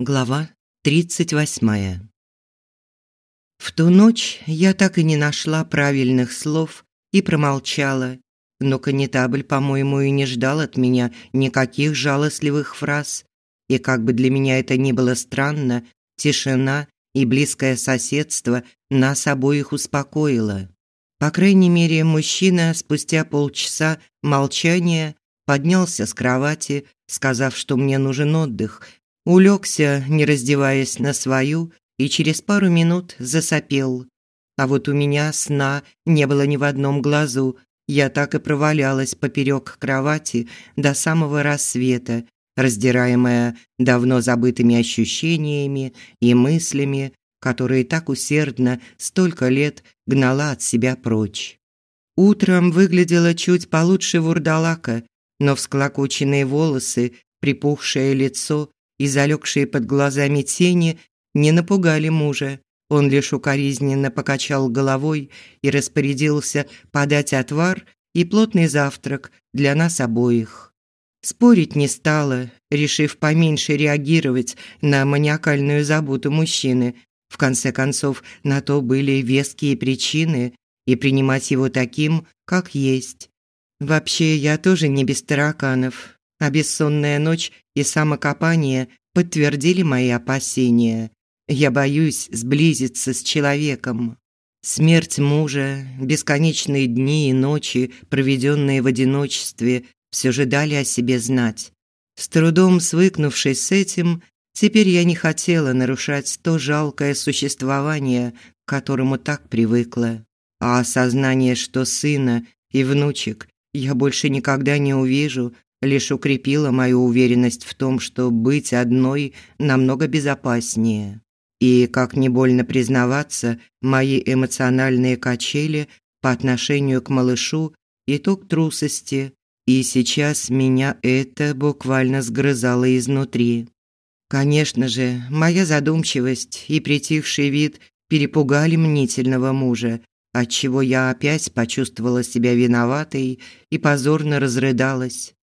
Глава 38. В ту ночь я так и не нашла правильных слов и промолчала. Но канитабль, по-моему, и не ждал от меня никаких жалостливых фраз. И как бы для меня это ни было странно, тишина и близкое соседство нас обоих успокоило. По крайней мере, мужчина спустя полчаса молчания поднялся с кровати, сказав, что мне нужен отдых – Улегся, не раздеваясь на свою, и через пару минут засопел. А вот у меня сна не было ни в одном глазу. Я так и провалялась поперек кровати до самого рассвета, раздираемая давно забытыми ощущениями и мыслями, которые так усердно столько лет гнала от себя прочь. Утром выглядела чуть получше вурдалака, но всклокоченные волосы, припухшее лицо и залегшие под глазами тени не напугали мужа. Он лишь укоризненно покачал головой и распорядился подать отвар и плотный завтрак для нас обоих. Спорить не стала, решив поменьше реагировать на маниакальную заботу мужчины. В конце концов, на то были веские причины, и принимать его таким, как есть. Вообще, я тоже не без тараканов, а бессонная ночь и самокопание подтвердили мои опасения. Я боюсь сблизиться с человеком. Смерть мужа, бесконечные дни и ночи, проведенные в одиночестве, все же дали о себе знать. С трудом свыкнувшись с этим, теперь я не хотела нарушать то жалкое существование, к которому так привыкла. А осознание, что сына и внучек я больше никогда не увижу, лишь укрепила мою уверенность в том, что быть одной намного безопаснее. И, как не больно признаваться, мои эмоциональные качели по отношению к малышу – итог трусости, и сейчас меня это буквально сгрызало изнутри. Конечно же, моя задумчивость и притихший вид перепугали мнительного мужа, отчего я опять почувствовала себя виноватой и позорно разрыдалась.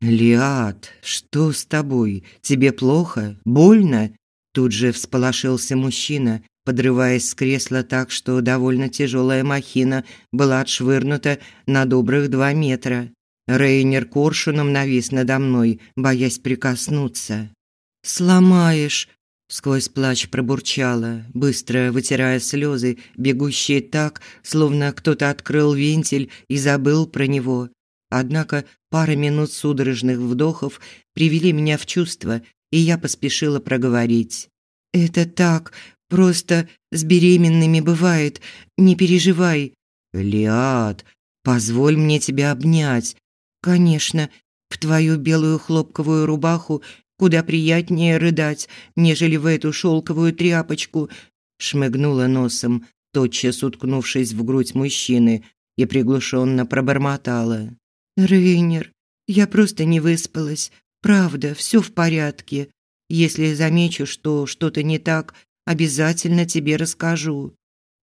«Лиад, что с тобой? Тебе плохо? Больно?» Тут же всполошился мужчина, подрываясь с кресла так, что довольно тяжелая махина была отшвырнута на добрых два метра. Рейнер коршуном навис надо мной, боясь прикоснуться. «Сломаешь!» – сквозь плач пробурчала, быстро вытирая слезы, бегущие так, словно кто-то открыл вентиль и забыл про него. Однако пара минут судорожных вдохов привели меня в чувство, и я поспешила проговорить. «Это так, просто с беременными бывает, не переживай». «Лиад, позволь мне тебя обнять». «Конечно, в твою белую хлопковую рубаху куда приятнее рыдать, нежели в эту шелковую тряпочку», шмыгнула носом, тотчас уткнувшись в грудь мужчины, и приглушенно пробормотала. Рейнер, я просто не выспалась. Правда, все в порядке. Если замечу, что что-то не так, обязательно тебе расскажу.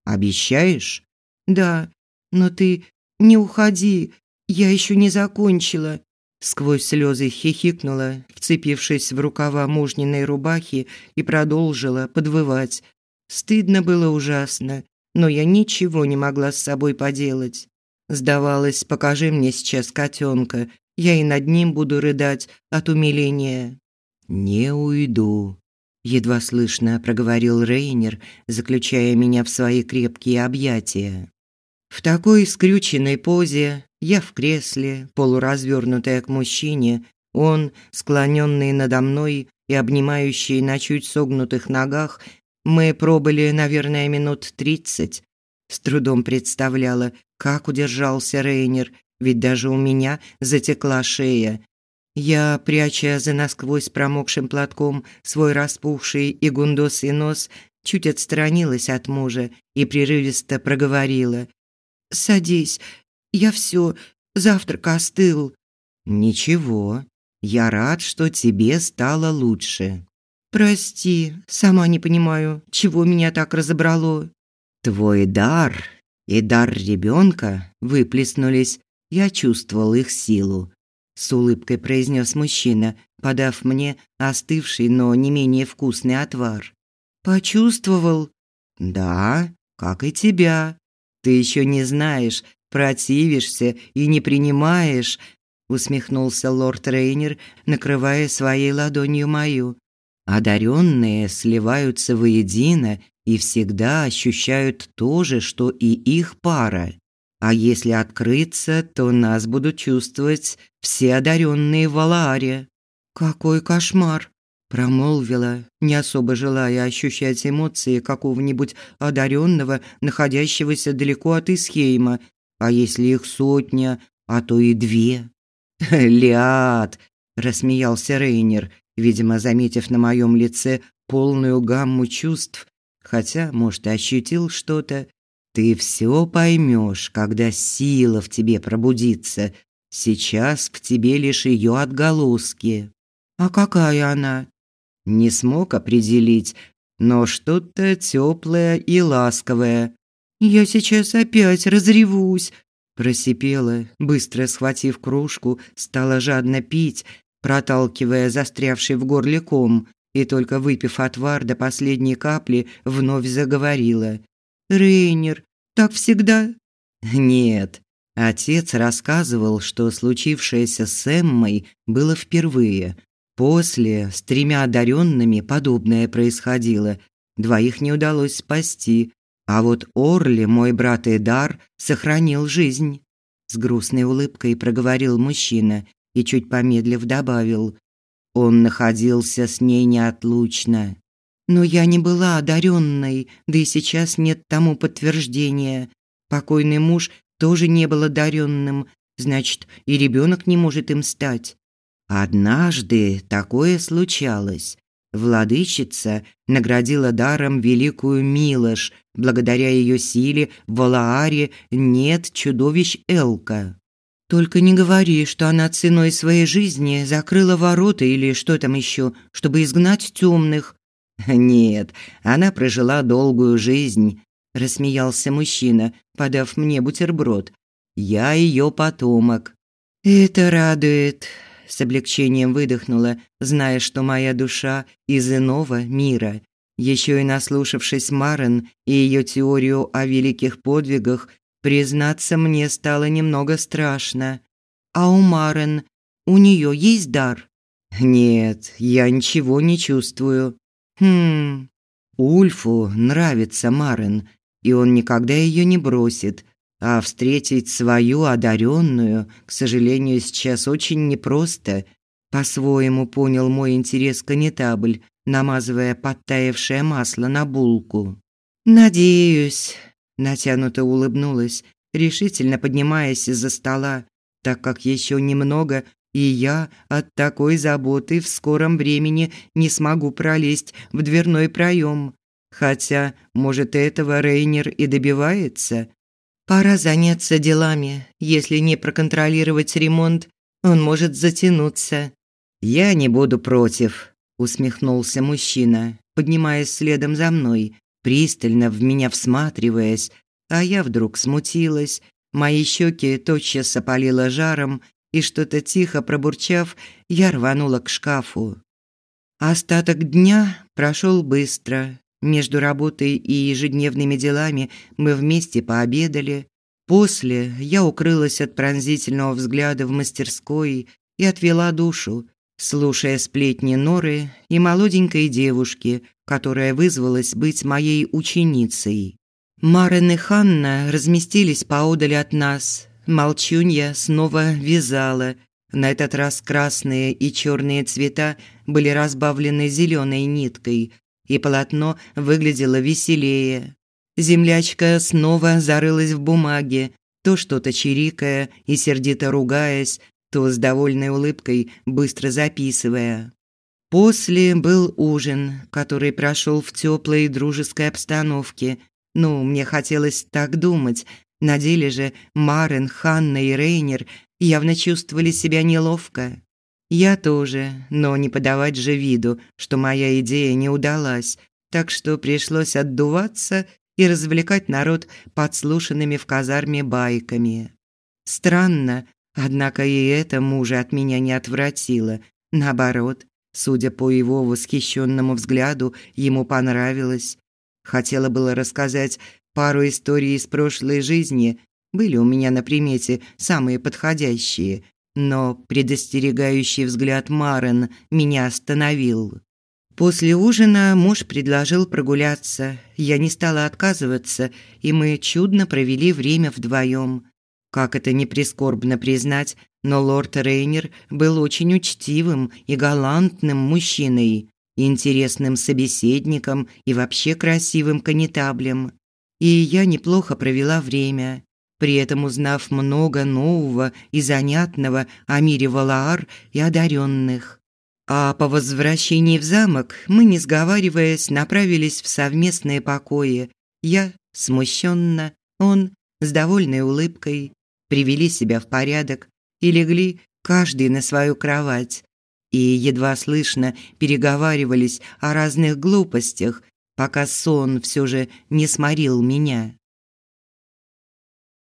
Обещаешь? Да, но ты не уходи. Я еще не закончила. Сквозь слезы хихикнула, вцепившись в рукава мужниной рубахи и продолжила подвывать. Стыдно было ужасно, но я ничего не могла с собой поделать. Сдавалось, покажи мне сейчас котенка, я и над ним буду рыдать от умиления. Не уйду, едва слышно проговорил Рейнер, заключая меня в свои крепкие объятия. В такой скрюченной позе я в кресле, полуразвернутая к мужчине, он, склоненный надо мной и обнимающий на чуть согнутых ногах, мы пробыли, наверное, минут тридцать. С трудом представляла, как удержался Рейнер, ведь даже у меня затекла шея. Я, пряча за насквозь промокшим платком свой распухший и гундосый нос, чуть отстранилась от мужа и прерывисто проговорила. «Садись, я все, завтрак остыл». «Ничего, я рад, что тебе стало лучше». «Прости, сама не понимаю, чего меня так разобрало». «Твой дар и дар ребенка выплеснулись. Я чувствовал их силу. С улыбкой произнес мужчина, подав мне остывший, но не менее вкусный отвар. Почувствовал? Да, как и тебя. Ты еще не знаешь, противишься и не принимаешь, усмехнулся лорд Рейнер, накрывая своей ладонью мою. Одаренные сливаются воедино и всегда ощущают то же, что и их пара. А если открыться, то нас будут чувствовать все одаренные в Алааре. Какой кошмар, промолвила, не особо желая ощущать эмоции какого-нибудь одаренного, находящегося далеко от Исхейма, а если их сотня, а то и две. Лиад, рассмеялся Рейнер, видимо, заметив на моем лице полную гамму чувств, хотя, может, и ощутил что-то. Ты все поймешь, когда сила в тебе пробудится. Сейчас в тебе лишь ее отголоски. А какая она? Не смог определить, но что-то теплое и ласковое. Я сейчас опять разревусь, просипела, быстро схватив кружку, стала жадно пить, проталкивая застрявший в горле ком, и только выпив отвар до последней капли, вновь заговорила. «Рейнер, так всегда?» «Нет». Отец рассказывал, что случившееся с Эммой было впервые. После с тремя одаренными подобное происходило. Двоих не удалось спасти, а вот Орли, мой брат Эдар, сохранил жизнь. С грустной улыбкой проговорил мужчина и чуть помедлив добавил: он находился с ней неотлучно. Но я не была одаренной, да и сейчас нет тому подтверждения. Покойный муж тоже не был одаренным, значит, и ребенок не может им стать. Однажды такое случалось. Владычица наградила даром великую Милош. Благодаря ее силе в Валааре нет чудовищ Элка. Только не говори, что она ценой своей жизни закрыла ворота или что там еще, чтобы изгнать темных. Нет, она прожила долгую жизнь, рассмеялся мужчина, подав мне бутерброд. Я ее потомок. Это радует, с облегчением выдохнула, зная, что моя душа из иного мира. Еще и наслушавшись Марен и ее теорию о великих подвигах, Признаться, мне стало немного страшно. А у Марен, у нее есть дар? Нет, я ничего не чувствую. Хм. Ульфу нравится Марен, и он никогда ее не бросит. А встретить свою одаренную, к сожалению, сейчас очень непросто. По-своему понял мой интерес канетабль, намазывая подтаявшее масло на булку. Надеюсь, Натянуто улыбнулась, решительно поднимаясь из-за стола, так как еще немного, и я от такой заботы в скором времени не смогу пролезть в дверной проем. Хотя, может, этого Рейнер и добивается. Пора заняться делами. Если не проконтролировать ремонт, он может затянуться. Я не буду против, усмехнулся мужчина, поднимаясь следом за мной, пристально в меня всматриваясь, а я вдруг смутилась. Мои щеки тотчас опалило жаром, и что-то тихо пробурчав, я рванула к шкафу. Остаток дня прошел быстро. Между работой и ежедневными делами мы вместе пообедали. После я укрылась от пронзительного взгляда в мастерской и отвела душу, слушая сплетни Норы и молоденькой девушки, которая вызвалась быть моей ученицей. Марен и Ханна разместились поодаль от нас. Молчунья снова вязала. На этот раз красные и черные цвета были разбавлены зеленой ниткой, и полотно выглядело веселее. Землячка снова зарылась в бумаге, то что-то чирикая и сердито ругаясь, то с довольной улыбкой быстро записывая. После был ужин, который прошел в теплой и дружеской обстановке. Ну, мне хотелось так думать. На деле же Марен, Ханна и Рейнер явно чувствовали себя неловко. Я тоже, но не подавать же виду, что моя идея не удалась, так что пришлось отдуваться и развлекать народ подслушанными в казарме байками. Странно, однако и это мужа от меня не отвратило – Наоборот, судя по его восхищенному взгляду, ему понравилось. Хотела было рассказать пару историй из прошлой жизни, были у меня на примете самые подходящие, но предостерегающий взгляд Марен меня остановил. После ужина муж предложил прогуляться. Я не стала отказываться, и мы чудно провели время вдвоем. Как это не прискорбно признать, но лорд Рейнер был очень учтивым и галантным мужчиной, интересным собеседником и вообще красивым канитаблем. И я неплохо провела время, при этом узнав много нового и занятного о мире Валаар и одаренных. А по возвращении в замок мы, не сговариваясь, направились в совместные покои. Я смущенно, он с довольной улыбкой, привели себя в порядок и легли каждый на свою кровать. И едва слышно переговаривались о разных глупостях, пока сон все же не сморил меня.